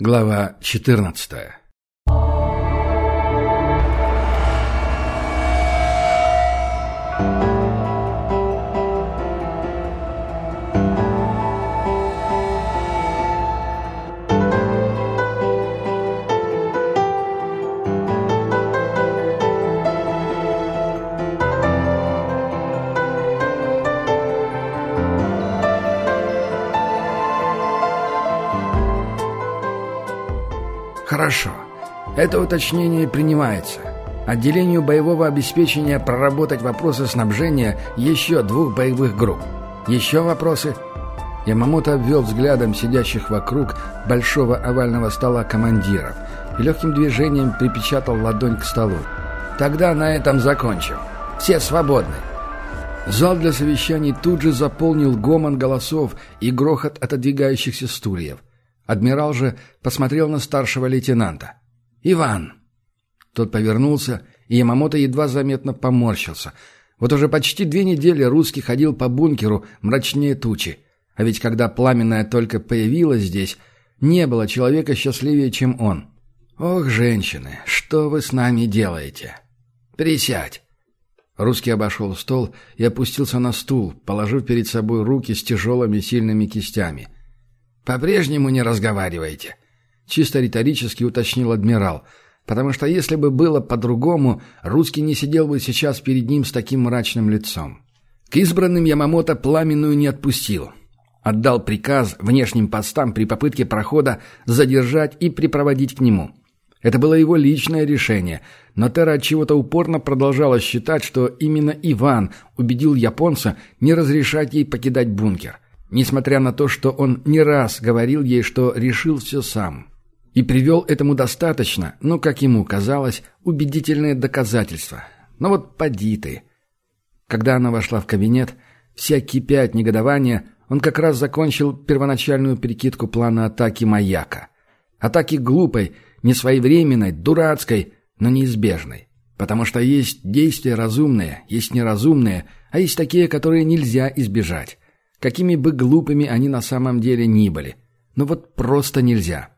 Глава 14 Это уточнение принимается. Отделению боевого обеспечения проработать вопросы снабжения еще двух боевых групп. Еще вопросы? Ямамото обвел взглядом сидящих вокруг большого овального стола командиров и легким движением припечатал ладонь к столу. «Тогда на этом закончим. Все свободны». Зал для совещаний тут же заполнил гомон голосов и грохот отодвигающихся стульев. Адмирал же посмотрел на старшего лейтенанта. «Иван!» Тот повернулся, и Ямамото едва заметно поморщился. Вот уже почти две недели русский ходил по бункеру мрачнее тучи. А ведь когда пламенная только появилась здесь, не было человека счастливее, чем он. «Ох, женщины, что вы с нами делаете?» «Присядь!» Русский обошел стол и опустился на стул, положив перед собой руки с тяжелыми сильными кистями. «По-прежнему не разговариваете?» Чисто риторически уточнил адмирал, потому что если бы было по-другому, русский не сидел бы сейчас перед ним с таким мрачным лицом. К избранным Ямамото пламенную не отпустил. Отдал приказ внешним постам при попытке прохода задержать и припроводить к нему. Это было его личное решение, но Тера от чего-то упорно продолжала считать, что именно Иван убедил японца не разрешать ей покидать бункер несмотря на то, что он не раз говорил ей, что решил все сам. И привел этому достаточно, но, как ему казалось, убедительные доказательства. Но вот поди ты. Когда она вошла в кабинет, вся кипя от негодования, он как раз закончил первоначальную перекидку плана атаки «Маяка». Атаки глупой, несвоевременной, дурацкой, но неизбежной. Потому что есть действия разумные, есть неразумные, а есть такие, которые нельзя избежать какими бы глупыми они на самом деле ни были. Но вот просто нельзя.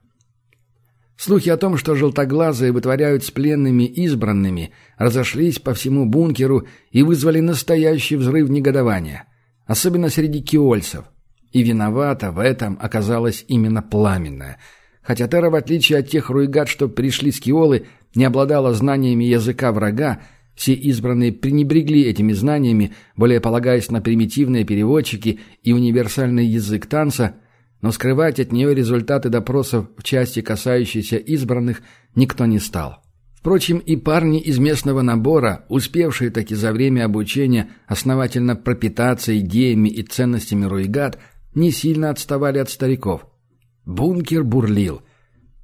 Слухи о том, что желтоглазые вытворяют с пленными избранными, разошлись по всему бункеру и вызвали настоящий взрыв негодования, особенно среди киольцев. И виновата в этом оказалась именно пламенная. Хотя Тера, в отличие от тех руйгат, что пришли с киолы, не обладала знаниями языка врага, все избранные пренебрегли этими знаниями, более полагаясь на примитивные переводчики и универсальный язык танца, но скрывать от нее результаты допросов в части, касающейся избранных, никто не стал. Впрочем, и парни из местного набора, успевшие таки за время обучения основательно пропитаться идеями и ценностями Руигат, не сильно отставали от стариков. Бункер бурлил.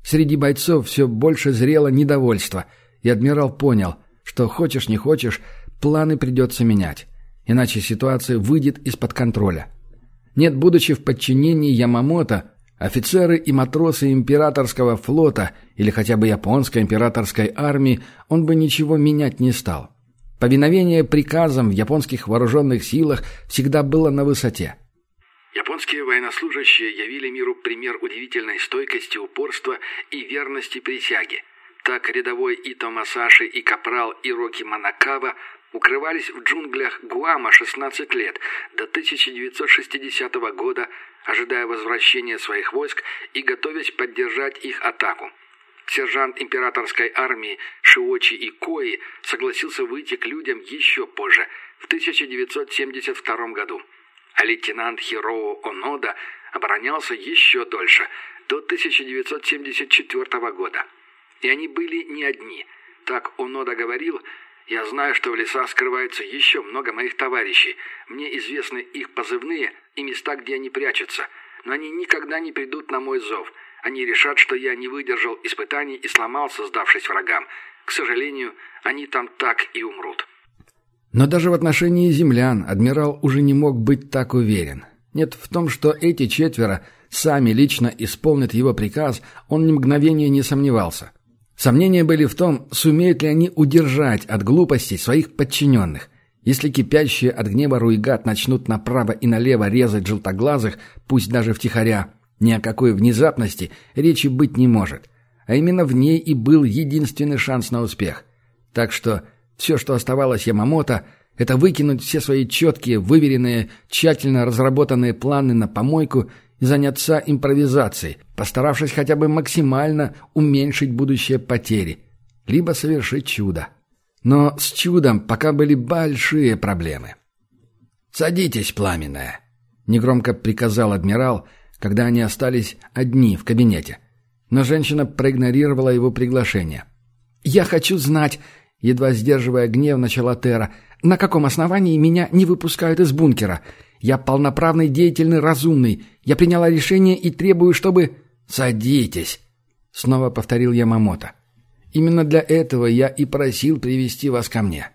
Среди бойцов все больше зрело недовольство, и адмирал понял, что хочешь не хочешь, планы придется менять. Иначе ситуация выйдет из-под контроля. Нет, будучи в подчинении Ямамото, офицеры и матросы императорского флота или хотя бы японской императорской армии, он бы ничего менять не стал. Повиновение приказам в японских вооруженных силах всегда было на высоте. Японские военнослужащие явили миру пример удивительной стойкости, упорства и верности присяге – так рядовой Ито Масаши и капрал Ироки Манакава укрывались в джунглях Гуама 16 лет, до 1960 года, ожидая возвращения своих войск и готовясь поддержать их атаку. Сержант императорской армии Шиочи Икои согласился выйти к людям еще позже, в 1972 году. А лейтенант Хироу Онода оборонялся еще дольше, до 1974 года. И они были не одни. Так Онода говорил, «Я знаю, что в лесах скрывается еще много моих товарищей. Мне известны их позывные и места, где они прячутся. Но они никогда не придут на мой зов. Они решат, что я не выдержал испытаний и сломался, сдавшись врагам. К сожалению, они там так и умрут». Но даже в отношении землян адмирал уже не мог быть так уверен. Нет, в том, что эти четверо сами лично исполнят его приказ, он ни мгновения не сомневался. Сомнения были в том, сумеют ли они удержать от глупостей своих подчиненных. Если кипящие от гнева руигат начнут направо и налево резать желтоглазых, пусть даже втихаря, Ни о какой внезапности речи быть не может. А именно в ней и был единственный шанс на успех. Так что все, что оставалось Ямамото, это выкинуть все свои четкие, выверенные, тщательно разработанные планы на помойку и заняться импровизацией, постаравшись хотя бы максимально уменьшить будущие потери, либо совершить чудо. Но с чудом пока были большие проблемы. «Садитесь, пламенная», — негромко приказал адмирал, когда они остались одни в кабинете. Но женщина проигнорировала его приглашение. «Я хочу знать», — едва сдерживая гнев, начала Тера, «на каком основании меня не выпускают из бункера? Я полноправный, деятельный, разумный. Я приняла решение и требую, чтобы...» «Садитесь», — снова повторил Ямамото. «Именно для этого я и просил привести вас ко мне».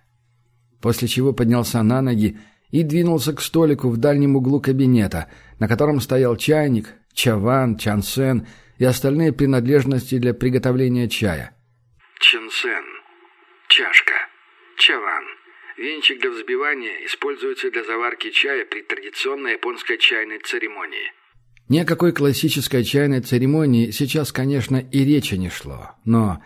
После чего поднялся на ноги и двинулся к столику в дальнем углу кабинета, на котором стоял чайник, чаван, чансен и остальные принадлежности для приготовления чая. Чансен. Чашка. Чаван. Венчик для взбивания используется для заварки чая при традиционной японской чайной церемонии. Ни о какой классической чайной церемонии сейчас, конечно, и речи не шло, но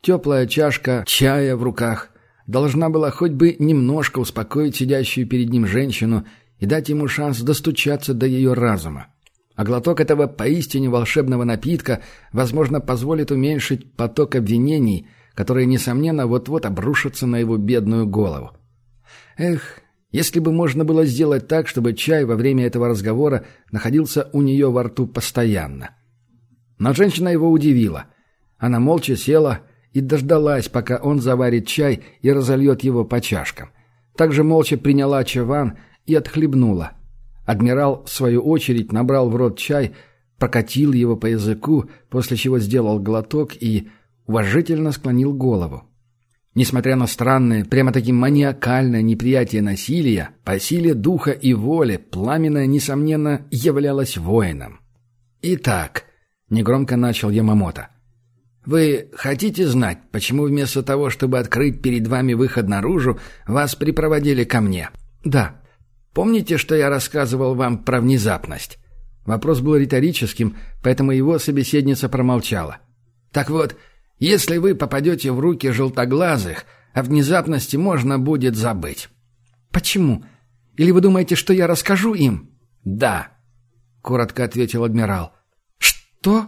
теплая чашка чая в руках должна была хоть бы немножко успокоить сидящую перед ним женщину и дать ему шанс достучаться до ее разума. А глоток этого поистине волшебного напитка, возможно, позволит уменьшить поток обвинений, которые, несомненно, вот-вот обрушатся на его бедную голову. Эх, если бы можно было сделать так, чтобы чай во время этого разговора находился у нее во рту постоянно. Но женщина его удивила. Она молча села и дождалась, пока он заварит чай и разольет его по чашкам. Также молча приняла чаван и отхлебнула. Адмирал, в свою очередь, набрал в рот чай, прокатил его по языку, после чего сделал глоток и уважительно склонил голову. Несмотря на странное, прямо-таки маниакальное неприятие насилия, по силе духа и воли пламенное, несомненно, являлось воином. «Итак», — негромко начал Ямамото, вы хотите знать, почему вместо того, чтобы открыть перед вами выход наружу, вас припроводили ко мне? Да. Помните, что я рассказывал вам про внезапность? Вопрос был риторическим, поэтому его собеседница промолчала. Так вот, если вы попадете в руки желтоглазых, о внезапности можно будет забыть. Почему? Или вы думаете, что я расскажу им? Да, коротко ответил адмирал. Что?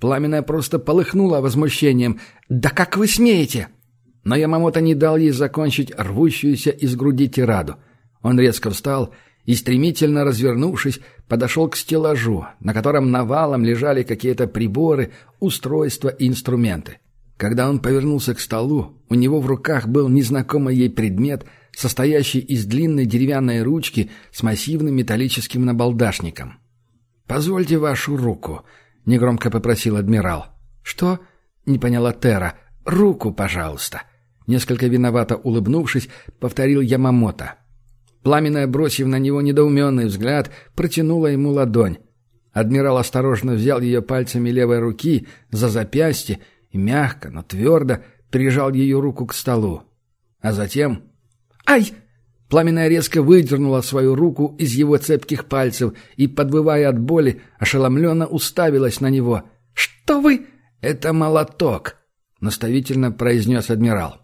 Пламенная просто полыхнула возмущением. «Да как вы смеете?» Но Ямамото не дал ей закончить рвущуюся из груди тираду. Он резко встал и, стремительно развернувшись, подошел к стеллажу, на котором навалом лежали какие-то приборы, устройства и инструменты. Когда он повернулся к столу, у него в руках был незнакомый ей предмет, состоящий из длинной деревянной ручки с массивным металлическим набалдашником. «Позвольте вашу руку», — негромко попросил адмирал. «Что?» — не поняла Тера. «Руку, пожалуйста». Несколько виновато улыбнувшись, повторил Ямамото. Пламенная, бросив на него недоуменный взгляд, протянула ему ладонь. Адмирал осторожно взял ее пальцами левой руки за запястье и мягко, но твердо прижал ее руку к столу. А затем... «Ай!» Пламенная резко выдернула свою руку из его цепких пальцев и, подвывая от боли, ошеломленно уставилась на него. «Что вы...» «Это молоток», — наставительно произнес адмирал.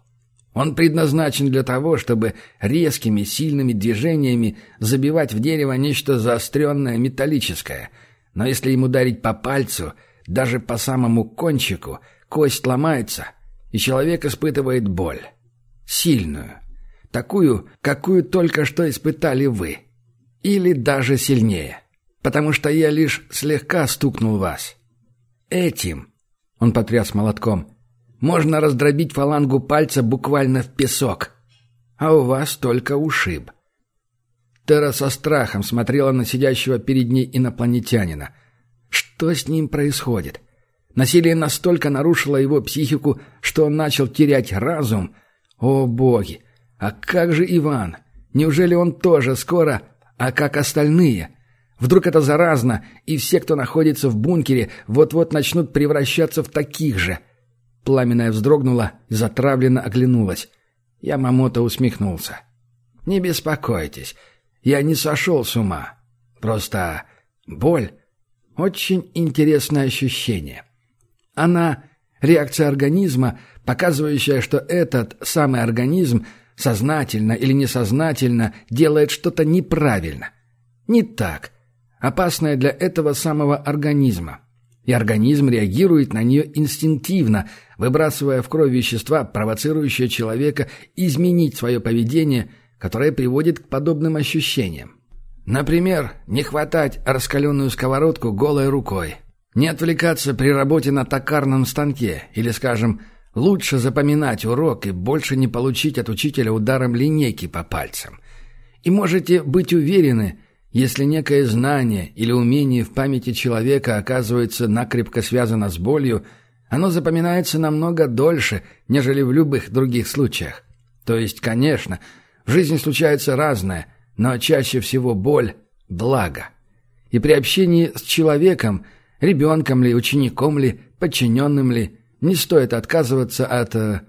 «Он предназначен для того, чтобы резкими, сильными движениями забивать в дерево нечто заостренное, металлическое. Но если ему ударить по пальцу, даже по самому кончику, кость ломается, и человек испытывает боль. Сильную, Такую, какую только что испытали вы. Или даже сильнее. Потому что я лишь слегка стукнул вас. Этим, он потряс молотком, можно раздробить фалангу пальца буквально в песок. А у вас только ушиб. Тера со страхом смотрела на сидящего перед ней инопланетянина. Что с ним происходит? Насилие настолько нарушило его психику, что он начал терять разум. О, боги! А как же Иван? Неужели он тоже скоро, а как остальные? Вдруг это заразно, и все, кто находится в бункере, вот-вот начнут превращаться в таких же. Пламенная вздрогнула и затравленно оглянулась. Ямамото усмехнулся. «Не беспокойтесь, я не сошел с ума. Просто боль. Очень интересное ощущение. Она – реакция организма, показывающая, что этот самый организм сознательно или несознательно делает что-то неправильно. Не так. Опасное для этого самого организма. И организм реагирует на нее инстинктивно, выбрасывая в кровь вещества, провоцирующие человека изменить свое поведение, которое приводит к подобным ощущениям. Например, не хватать раскаленную сковородку голой рукой. Не отвлекаться при работе на токарном станке. Или, скажем, лучше запоминать урок и больше не получить от учителя ударом линейки по пальцам. И можете быть уверены, если некое знание или умение в памяти человека оказывается накрепко связано с болью, оно запоминается намного дольше, нежели в любых других случаях. То есть, конечно, в жизни случается разное – но чаще всего боль – благо. И при общении с человеком, ребенком ли, учеником ли, подчиненным ли, не стоит отказываться от э,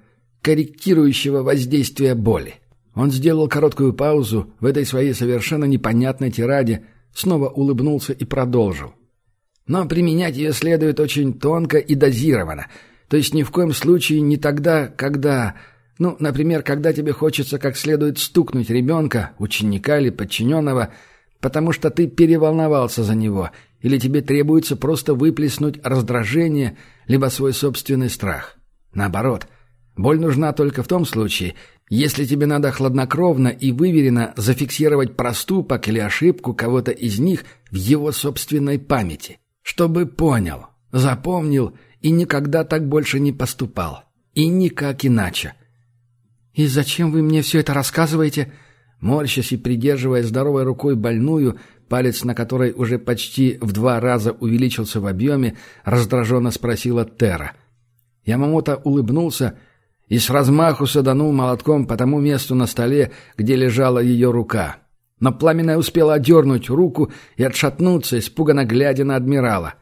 корректирующего воздействия боли. Он сделал короткую паузу в этой своей совершенно непонятной тираде, снова улыбнулся и продолжил. Но применять ее следует очень тонко и дозированно, то есть ни в коем случае не тогда, когда ну, например, когда тебе хочется как следует стукнуть ребенка, ученика или подчиненного, потому что ты переволновался за него, или тебе требуется просто выплеснуть раздражение, либо свой собственный страх. Наоборот, боль нужна только в том случае, если тебе надо хладнокровно и выверенно зафиксировать проступок или ошибку кого-то из них в его собственной памяти, чтобы понял, запомнил и никогда так больше не поступал. И никак иначе. «И зачем вы мне все это рассказываете?» Морщась и придерживая здоровой рукой больную, палец на которой уже почти в два раза увеличился в объеме, раздраженно спросила Тера. Ямамото улыбнулся и с размаху саданул молотком по тому месту на столе, где лежала ее рука. Но Пламенная успела одернуть руку и отшатнуться, испуганно глядя на адмирала.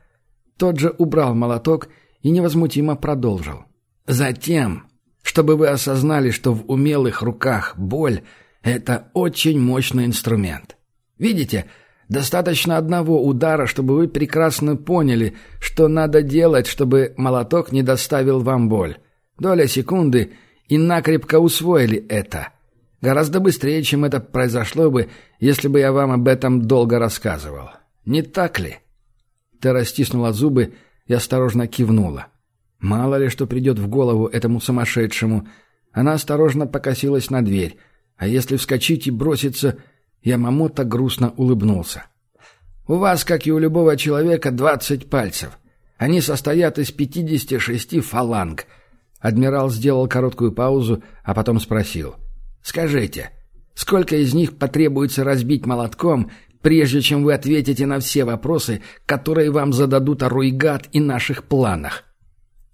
Тот же убрал молоток и невозмутимо продолжил. Затем чтобы вы осознали, что в умелых руках боль – это очень мощный инструмент. Видите, достаточно одного удара, чтобы вы прекрасно поняли, что надо делать, чтобы молоток не доставил вам боль. Доля секунды и накрепко усвоили это. Гораздо быстрее, чем это произошло бы, если бы я вам об этом долго рассказывал. Не так ли?» Тера стиснула зубы и осторожно кивнула. Мало ли что придет в голову этому сумасшедшему. Она осторожно покосилась на дверь. А если вскочить и броситься... Ямамото грустно улыбнулся. «У вас, как и у любого человека, двадцать пальцев. Они состоят из пятидесяти шести фаланг». Адмирал сделал короткую паузу, а потом спросил. «Скажите, сколько из них потребуется разбить молотком, прежде чем вы ответите на все вопросы, которые вам зададут о Руйгат и наших планах?»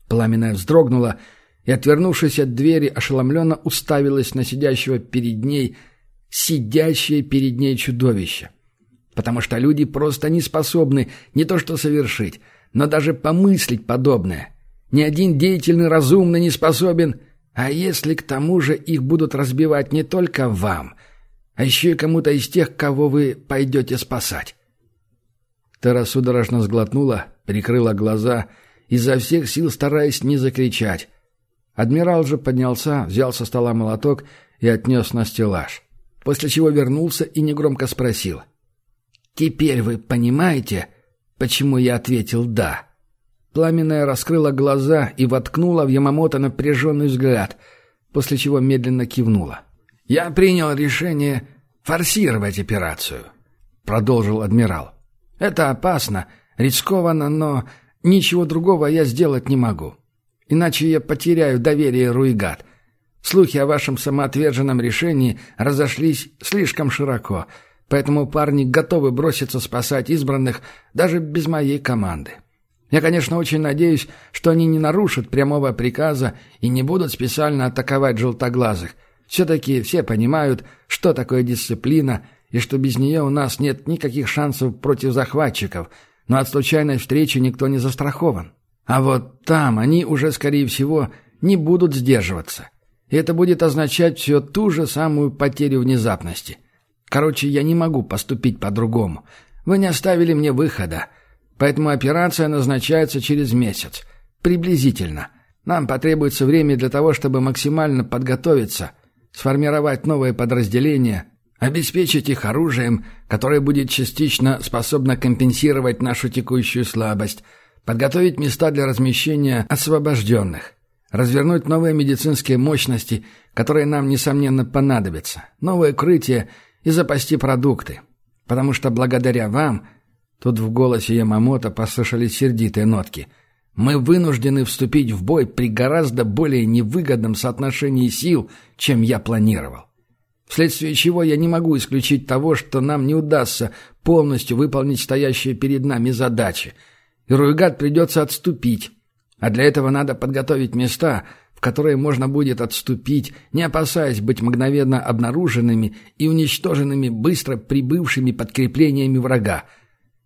Пламенная вздрогнула и, отвернувшись от двери, ошеломленно уставилась на сидящего перед ней, сидящее перед ней чудовище. Потому что люди просто не способны не то что совершить, но даже помыслить подобное. Ни один деятельный разумный не способен, а если к тому же их будут разбивать не только вам, а еще и кому-то из тех, кого вы пойдете спасать. Тера судорожно сглотнула, прикрыла глаза — изо всех сил стараясь не закричать. Адмирал же поднялся, взял со стола молоток и отнес на стеллаж. После чего вернулся и негромко спросил. «Теперь вы понимаете, почему я ответил «да»?» Пламенная раскрыла глаза и воткнула в Ямамото напряженный взгляд, после чего медленно кивнула. «Я принял решение форсировать операцию», — продолжил адмирал. «Это опасно, рискованно, но Ничего другого я сделать не могу. Иначе я потеряю доверие Руигат. Слухи о вашем самоотверженном решении разошлись слишком широко, поэтому парни готовы броситься спасать избранных даже без моей команды. Я, конечно, очень надеюсь, что они не нарушат прямого приказа и не будут специально атаковать желтоглазых. Все-таки все понимают, что такое дисциплина, и что без нее у нас нет никаких шансов против захватчиков – но от случайной встречи никто не застрахован. А вот там они уже, скорее всего, не будут сдерживаться. И это будет означать все ту же самую потерю внезапности. Короче, я не могу поступить по-другому. Вы не оставили мне выхода. Поэтому операция назначается через месяц. Приблизительно. Нам потребуется время для того, чтобы максимально подготовиться, сформировать новые подразделения, обеспечить их оружием, которое будет частично способно компенсировать нашу текущую слабость, подготовить места для размещения освобожденных, развернуть новые медицинские мощности, которые нам, несомненно, понадобятся, новое укрытие и запасти продукты. Потому что благодаря вам, тут в голосе Ямамото послышались сердитые нотки, мы вынуждены вступить в бой при гораздо более невыгодном соотношении сил, чем я планировал. Вследствие чего я не могу исключить того, что нам не удастся полностью выполнить стоящие перед нами задачи, и Руйгат придется отступить, а для этого надо подготовить места, в которые можно будет отступить, не опасаясь быть мгновенно обнаруженными и уничтоженными быстро прибывшими подкреплениями врага.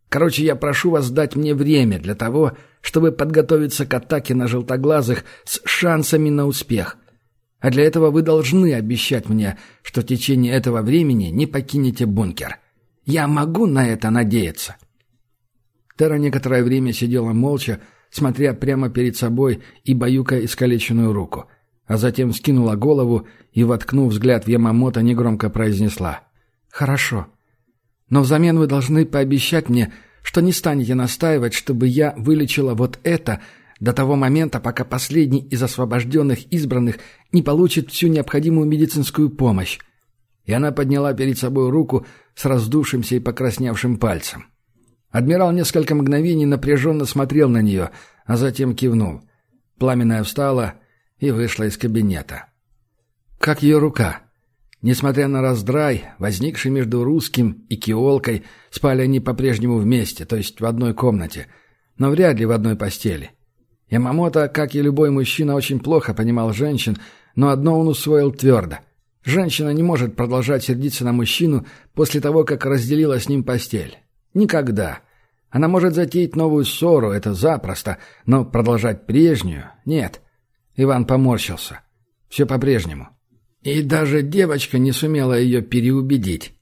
Короче, я прошу вас дать мне время для того, чтобы подготовиться к атаке на желтоглазых с шансами на успех. А для этого вы должны обещать мне, что в течение этого времени не покинете бункер. Я могу на это надеяться». Тера некоторое время сидела молча, смотря прямо перед собой и баюкая искалеченную руку, а затем скинула голову и, воткнув взгляд в Ямамото, негромко произнесла «Хорошо, но взамен вы должны пообещать мне, что не станете настаивать, чтобы я вылечила вот это до того момента, пока последний из освобожденных избранных не получит всю необходимую медицинскую помощь». И она подняла перед собой руку с раздувшимся и покрасневшим пальцем. Адмирал несколько мгновений напряженно смотрел на нее, а затем кивнул. Пламенная встала и вышла из кабинета. Как ее рука? Несмотря на раздрай, возникший между русским и киолкой, спали они по-прежнему вместе, то есть в одной комнате, но вряд ли в одной постели. Ямамото, как и любой мужчина, очень плохо понимал женщин, но одно он усвоил твердо. Женщина не может продолжать сердиться на мужчину после того, как разделила с ним постель. Никогда. Она может затеять новую ссору, это запросто, но продолжать прежнюю — нет. Иван поморщился. Все по-прежнему. И даже девочка не сумела ее переубедить.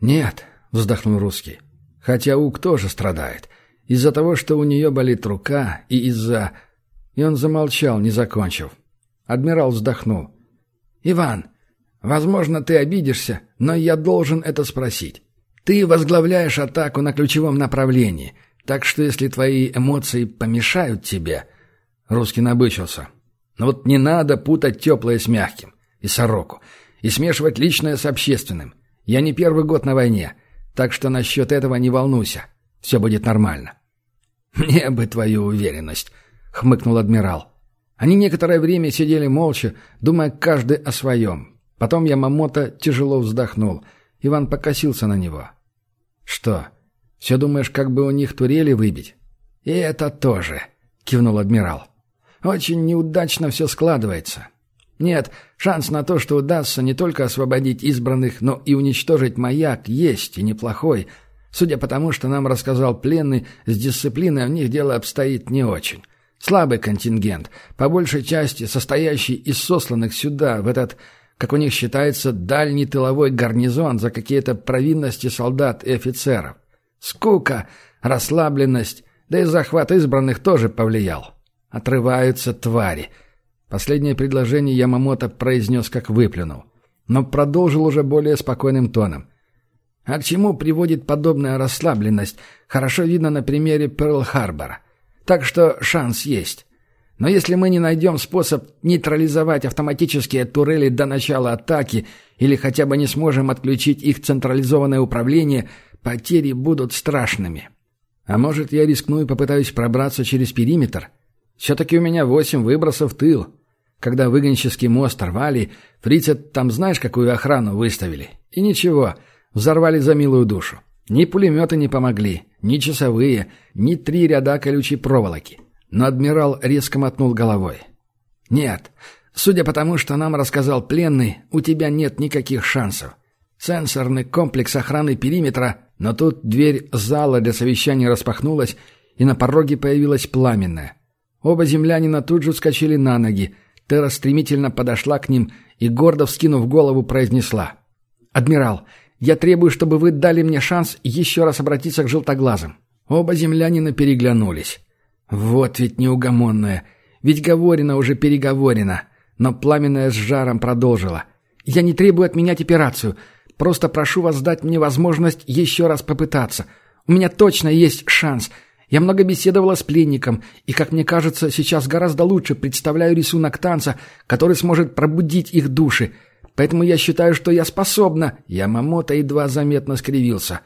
«Нет», — вздохнул русский, — «хотя Ук тоже страдает. Из-за того, что у нее болит рука, и из-за...» И он замолчал, не закончив. Адмирал вздохнул. «Иван, возможно, ты обидишься, но я должен это спросить. Ты возглавляешь атаку на ключевом направлении, так что если твои эмоции помешают тебе...» Русский набычился. «Но вот не надо путать теплое с мягким. И сороку. И смешивать личное с общественным. Я не первый год на войне, так что насчет этого не волнуйся. Все будет нормально». «Мне бы твою уверенность», — хмыкнул адмирал. Они некоторое время сидели молча, думая каждый о своем. Потом Ямамото тяжело вздохнул — Иван покосился на него. «Что, все думаешь, как бы у них турели выбить?» «И это тоже», — кивнул адмирал. «Очень неудачно все складывается. Нет, шанс на то, что удастся не только освободить избранных, но и уничтожить маяк, есть и неплохой. Судя по тому, что нам рассказал пленный, с дисциплиной у них дело обстоит не очень. Слабый контингент, по большей части состоящий из сосланных сюда, в этот как у них считается, дальний тыловой гарнизон за какие-то провинности солдат и офицеров. Скука, расслабленность, да и захват избранных тоже повлиял. Отрываются твари. Последнее предложение Ямамото произнес, как выплюнул. Но продолжил уже более спокойным тоном. А к чему приводит подобная расслабленность, хорошо видно на примере Перл-Харбора. Так что шанс есть. Но если мы не найдем способ нейтрализовать автоматические турели до начала атаки или хотя бы не сможем отключить их централизованное управление, потери будут страшными. А может, я рискну и попытаюсь пробраться через периметр? Все-таки у меня восемь выбросов в тыл. Когда выгонческий мост рвали, фрицы там знаешь, какую охрану выставили? И ничего, взорвали за милую душу. Ни пулеметы не помогли, ни часовые, ни три ряда колючей проволоки. Но адмирал резко мотнул головой. «Нет. Судя по тому, что нам рассказал пленный, у тебя нет никаких шансов. Сенсорный комплекс охраны периметра, но тут дверь зала для совещания распахнулась, и на пороге появилась пламенная. Оба землянина тут же вскочили на ноги. Тера стремительно подошла к ним и, гордо вскинув голову, произнесла. «Адмирал, я требую, чтобы вы дали мне шанс еще раз обратиться к желтоглазым. Оба землянина переглянулись. Вот ведь неугомонная. Ведь говорено уже переговорено. Но пламенная с жаром продолжила. «Я не требую отменять операцию. Просто прошу вас дать мне возможность еще раз попытаться. У меня точно есть шанс. Я много беседовала с пленником, и, как мне кажется, сейчас гораздо лучше представляю рисунок танца, который сможет пробудить их души. Поэтому я считаю, что я способна...» Ямамото едва заметно скривился.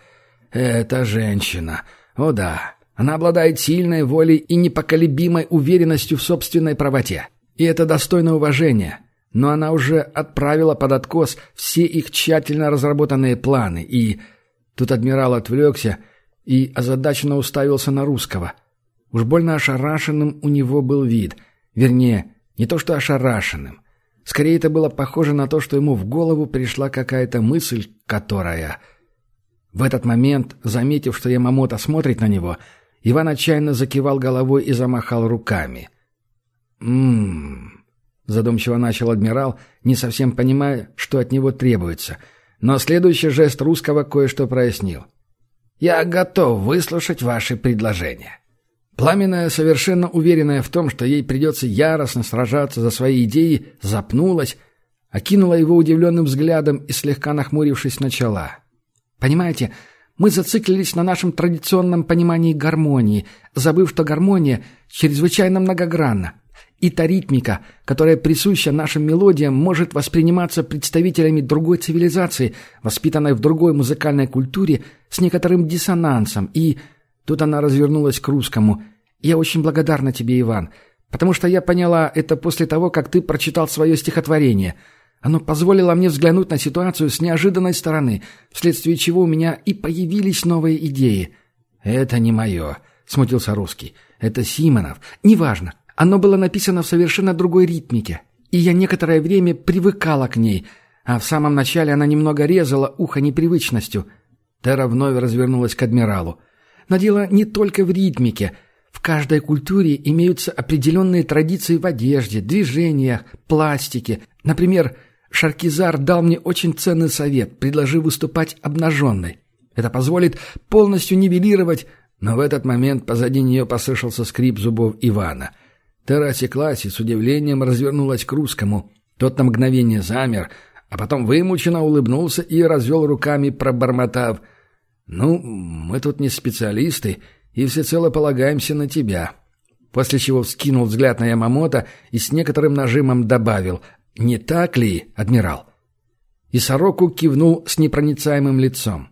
«Это женщина. О да, она обладает сильной волей и непоколебимой уверенностью в собственной правоте. И это достойно уважения. Но она уже отправила под откос все их тщательно разработанные планы, и... Тут адмирал отвлекся и озадаченно уставился на русского. Уж больно ошарашенным у него был вид. Вернее, не то что ошарашенным. Скорее, это было похоже на то, что ему в голову пришла какая-то мысль, которая... В этот момент, заметив, что Ямамото смотрит на него, Иван отчаянно закивал головой и замахал руками. «М-м-м», задумчиво начал адмирал, не совсем понимая, что от него требуется. Но следующий жест русского кое-что прояснил. «Я готов выслушать ваши предложения». Пламенная, совершенно уверенная в том, что ей придется яростно сражаться за свои идеи, запнулась, окинула его удивленным взглядом и, слегка нахмурившись, начала. «Понимаете, мы зациклились на нашем традиционном понимании гармонии, забыв, что гармония чрезвычайно многогранна. И та ритмика, которая присуща нашим мелодиям, может восприниматься представителями другой цивилизации, воспитанной в другой музыкальной культуре, с некоторым диссонансом. И тут она развернулась к русскому. «Я очень благодарна тебе, Иван, потому что я поняла это после того, как ты прочитал свое стихотворение». Оно позволило мне взглянуть на ситуацию с неожиданной стороны, вследствие чего у меня и появились новые идеи. «Это не мое», — смутился русский. «Это Симонов. Неважно. Оно было написано в совершенно другой ритмике, и я некоторое время привыкала к ней, а в самом начале она немного резала ухо непривычностью». Тера вновь развернулась к адмиралу. «Но дело не только в ритмике». В каждой культуре имеются определенные традиции в одежде, движениях, пластике. Например, Шаркизар дал мне очень ценный совет, предложив выступать обнаженной. Это позволит полностью нивелировать... Но в этот момент позади нее послышался скрип зубов Ивана. Тера осеклась и с удивлением развернулась к русскому. Тот на мгновение замер, а потом вымученно улыбнулся и развел руками, пробормотав. «Ну, мы тут не специалисты и всецело полагаемся на тебя». После чего вскинул взгляд на Ямамото и с некоторым нажимом добавил «Не так ли, адмирал?» И Сороку кивнул с непроницаемым лицом.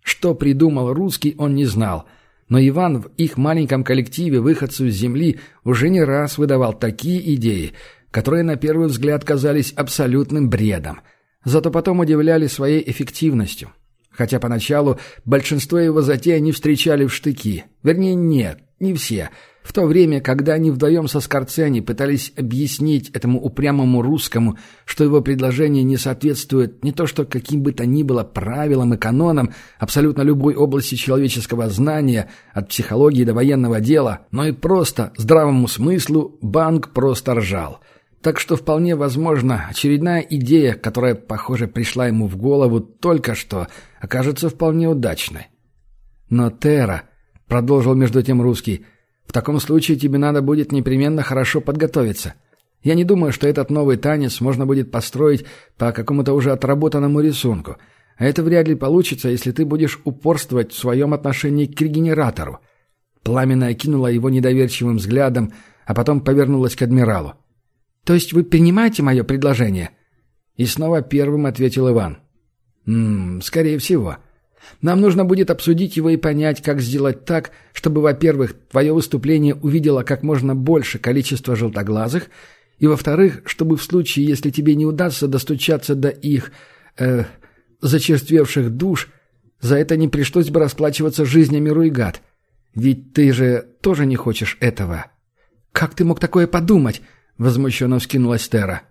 Что придумал русский, он не знал, но Иван в их маленьком коллективе выходцев с земли уже не раз выдавал такие идеи, которые на первый взгляд казались абсолютным бредом, зато потом удивляли своей эффективностью. Хотя поначалу большинство его затей не встречали в штыки. Вернее, нет, не все – в то время, когда они вдвоем со Скорцени пытались объяснить этому упрямому русскому, что его предложение не соответствует не то что каким бы то ни было правилам и канонам абсолютно любой области человеческого знания, от психологии до военного дела, но и просто здравому смыслу, банк просто ржал. Так что вполне возможно, очередная идея, которая, похоже, пришла ему в голову только что, окажется вполне удачной. Но Тера, продолжил между тем русский, — в таком случае тебе надо будет непременно хорошо подготовиться. Я не думаю, что этот новый танец можно будет построить по какому-то уже отработанному рисунку. А это вряд ли получится, если ты будешь упорствовать в своем отношении к регенератору». Пламенно окинула его недоверчивым взглядом, а потом повернулась к адмиралу. «То есть вы принимаете мое предложение?» И снова первым ответил Иван. «Ммм, скорее всего. Нам нужно будет обсудить его и понять, как сделать так, чтобы, во-первых, твое выступление увидело как можно больше количество желтоглазых, и, во-вторых, чтобы в случае, если тебе не удастся достучаться до их, э, зачерствевших душ, за это не пришлось бы расплачиваться жизнями Руйгат. Ведь ты же тоже не хочешь этого. Как ты мог такое подумать? Возмущенно вскинулась Тера.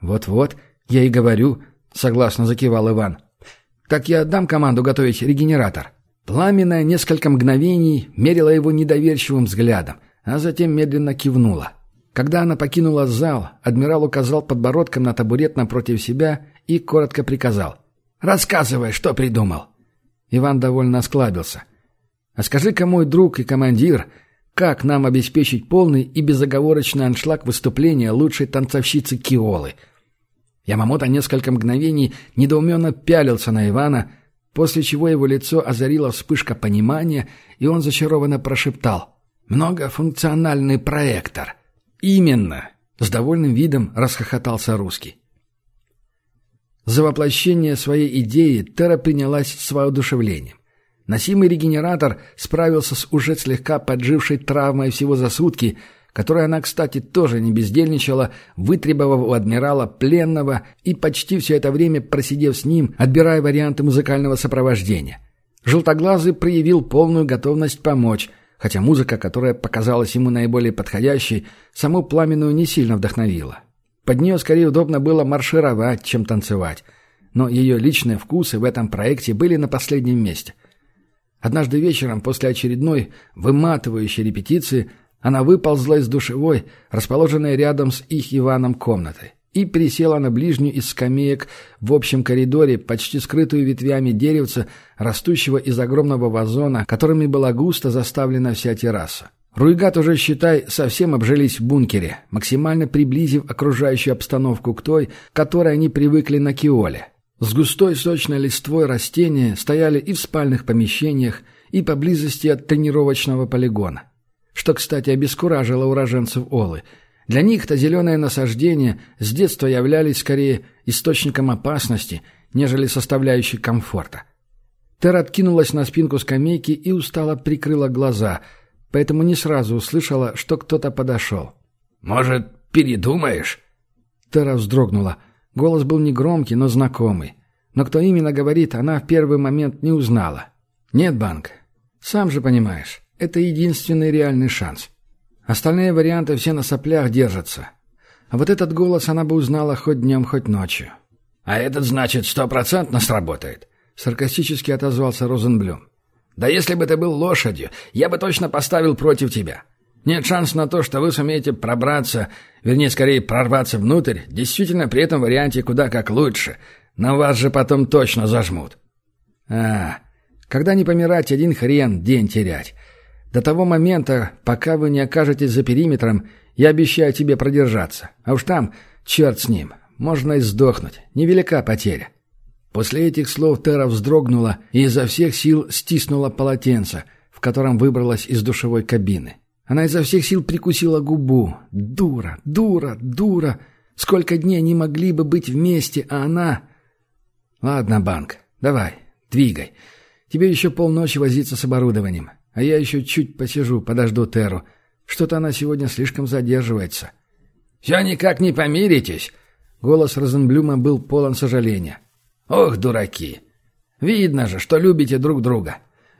Вот-вот, я и говорю, согласно закивал Иван. Так я отдам команду готовить регенератор». Пламенная несколько мгновений мерила его недоверчивым взглядом, а затем медленно кивнула. Когда она покинула зал, адмирал указал подбородком на табурет напротив себя и коротко приказал. «Рассказывай, что придумал». Иван довольно осклабился. А скажи-ка, мой друг и командир, как нам обеспечить полный и безоговорочный аншлаг выступления лучшей танцовщицы Киолы? Ямамото несколько мгновений недоуменно пялился на Ивана, после чего его лицо озарила вспышка понимания, и он зачарованно прошептал «Многофункциональный проектор». «Именно!» — с довольным видом расхохотался русский. За воплощение своей идеи Тера принялась с воодушевлением. Носимый регенератор справился с уже слегка поджившей травмой всего за сутки, которой она, кстати, тоже не бездельничала, вытребовав у адмирала пленного и почти все это время просидев с ним, отбирая варианты музыкального сопровождения. Желтоглазый проявил полную готовность помочь, хотя музыка, которая показалась ему наиболее подходящей, саму пламенную не сильно вдохновила. Под нее скорее удобно было маршировать, чем танцевать. Но ее личные вкусы в этом проекте были на последнем месте. Однажды вечером, после очередной выматывающей репетиции, она выползла из душевой, расположенной рядом с их Иваном комнатой, и присела на ближнюю из скамеек в общем коридоре, почти скрытую ветвями деревца, растущего из огромного вазона, которыми была густо заставлена вся терраса. Руйгат уже, считай, совсем обжились в бункере, максимально приблизив окружающую обстановку к той, которой они привыкли на Киоле. С густой сочной листвой растения стояли и в спальных помещениях, и поблизости от тренировочного полигона. Что, кстати, обескуражило уроженцев Олы. Для них-то зеленые насаждения с детства являлись скорее источником опасности, нежели составляющей комфорта. Тер откинулась на спинку скамейки и устало прикрыла глаза, поэтому не сразу услышала, что кто-то подошел. «Может, передумаешь?» Тера вздрогнула – Голос был негромкий, но знакомый. Но кто именно говорит, она в первый момент не узнала. «Нет, Банк. Сам же понимаешь, это единственный реальный шанс. Остальные варианты все на соплях держатся. А вот этот голос она бы узнала хоть днем, хоть ночью». «А этот, значит, стопроцентно сработает?» — саркастически отозвался Розенблюм. «Да если бы ты был лошадью, я бы точно поставил против тебя. Нет шанс на то, что вы сумеете пробраться, вернее, скорее прорваться внутрь, действительно при этом варианте куда как лучше. Но вас же потом точно зажмут. А, когда не помирать, один хрен день терять. До того момента, пока вы не окажетесь за периметром, я обещаю тебе продержаться. А уж там, черт с ним, можно и сдохнуть. Невелика потеря. После этих слов Тера вздрогнула и изо всех сил стиснула полотенце, в котором выбралась из душевой кабины. Она изо всех сил прикусила губу. Дура, дура, дура. Сколько дней они могли бы быть вместе, а она... Ладно, Банк, давай, двигай. Тебе еще полночи возиться с оборудованием. А я еще чуть посижу, подожду Теру. Что-то она сегодня слишком задерживается. «Все никак не помиритесь?» Голос Розенблюма был полон сожаления. «Ох, дураки! Видно же, что любите друг друга.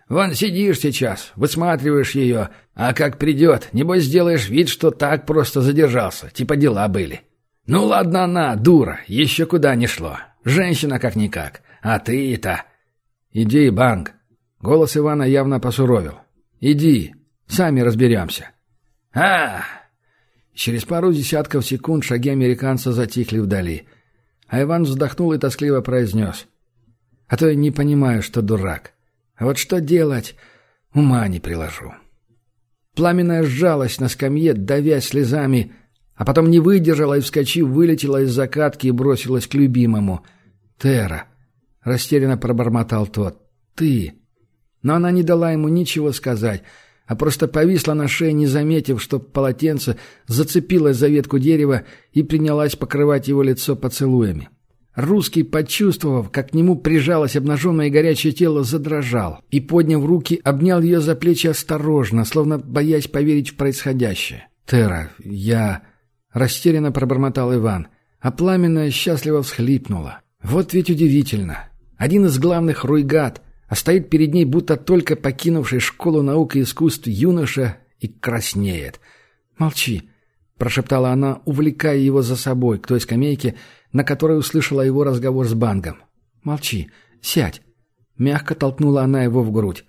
Вон сидишь сейчас, высматриваешь ее, а как придет, небось сделаешь вид, что так просто задержался, типа дела были. Ну ладно она, дура, еще куда не шло. Женщина как-никак. А ты-то... Иди, банк. Голос Ивана явно посуровил. Иди, сами разберемся. а Через пару десятков секунд шаги американца затихли вдали. А Иван вздохнул и тоскливо произнес. А то я не понимаю, что дурак. А вот что делать, ума не приложу. Пламенная сжалась на скамье, давясь слезами, а потом не выдержала и, вскочив, вылетела из закатки и бросилась к любимому. «Тера!» — растерянно пробормотал тот. «Ты!» Но она не дала ему ничего сказать, а просто повисла на шее, не заметив, что полотенце зацепилось за ветку дерева и принялась покрывать его лицо поцелуями. Русский, почувствовав, как к нему прижалось обнаженное и горячее тело, задрожал и, подняв руки, обнял ее за плечи осторожно, словно боясь поверить в происходящее. «Тера, я...» — растерянно пробормотал Иван, а пламенная счастливо всхлипнула. «Вот ведь удивительно. Один из главных руйгат, а стоит перед ней, будто только покинувший школу наук и искусств юноша, и краснеет. «Молчи», — прошептала она, увлекая его за собой к той скамейке, — на которой услышала его разговор с Бангом. «Молчи. Сядь». Мягко толкнула она его в грудь,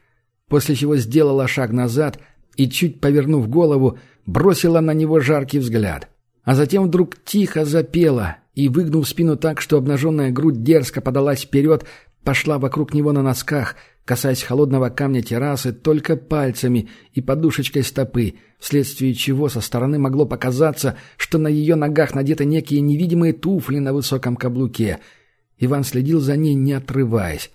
после чего сделала шаг назад и, чуть повернув голову, бросила на него жаркий взгляд. А затем вдруг тихо запела и, выгнув спину так, что обнаженная грудь дерзко подалась вперед, пошла вокруг него на носках, касаясь холодного камня террасы только пальцами и подушечкой стопы, вследствие чего со стороны могло показаться, что на ее ногах надеты некие невидимые туфли на высоком каблуке. Иван следил за ней, не отрываясь.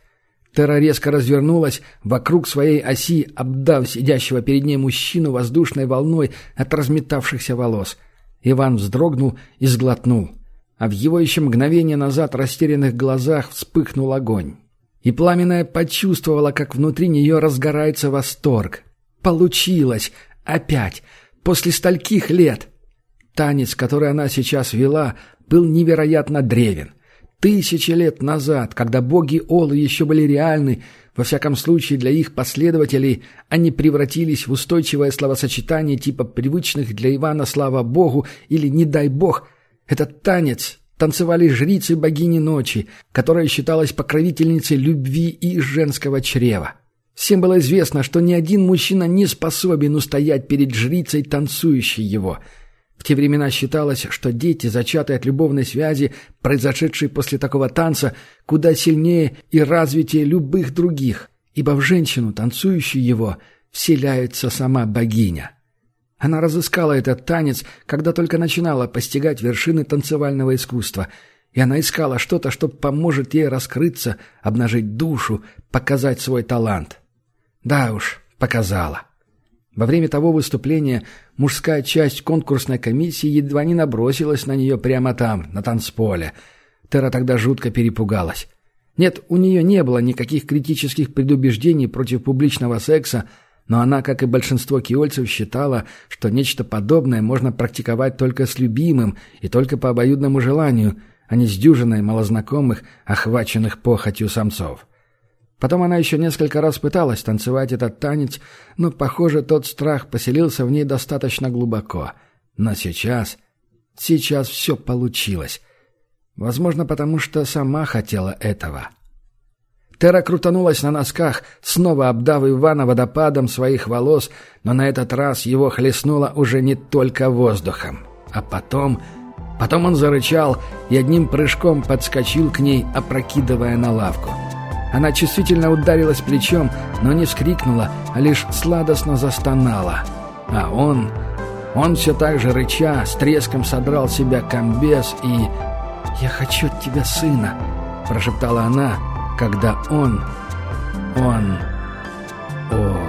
Тера резко развернулась вокруг своей оси, обдав сидящего перед ней мужчину воздушной волной от разметавшихся волос. Иван вздрогнул и сглотнул. А в его еще мгновение назад растерянных глазах вспыхнул огонь. И Пламенная почувствовала, как внутри нее разгорается восторг. Получилось! Опять! После стольких лет! Танец, который она сейчас вела, был невероятно древен. Тысячи лет назад, когда боги Олы еще были реальны, во всяком случае для их последователей, они превратились в устойчивое словосочетание типа привычных для Ивана «Слава Богу» или «Не дай Бог». Этот танец танцевали жрицы богини ночи, которая считалась покровительницей любви и женского чрева. Всем было известно, что ни один мужчина не способен устоять перед жрицей, танцующей его. В те времена считалось, что дети, зачатые от любовной связи, произошедшие после такого танца, куда сильнее и развитие любых других, ибо в женщину, танцующую его, вселяется сама богиня. Она разыскала этот танец, когда только начинала постигать вершины танцевального искусства, и она искала что-то, что поможет ей раскрыться, обнажить душу, показать свой талант. Да уж, показала. Во время того выступления мужская часть конкурсной комиссии едва не набросилась на нее прямо там, на танцполе. Тера тогда жутко перепугалась. Нет, у нее не было никаких критических предубеждений против публичного секса, но она, как и большинство киольцев, считала, что нечто подобное можно практиковать только с любимым и только по обоюдному желанию, а не с дюжиной малознакомых, охваченных похотью самцов. Потом она еще несколько раз пыталась танцевать этот танец, но, похоже, тот страх поселился в ней достаточно глубоко. Но сейчас... Сейчас все получилось. Возможно, потому что сама хотела этого. Тера крутанулась на носках, снова обдав Ивана водопадом своих волос, но на этот раз его хлестнуло уже не только воздухом. А потом... Потом он зарычал и одним прыжком подскочил к ней, опрокидывая на лавку. Она чувствительно ударилась плечом, но не вскрикнула, а лишь сладостно застонала. А он... Он все так же рыча, с треском содрал себя комбез и... «Я хочу от тебя сына», — прошептала она, — когда он, он, он.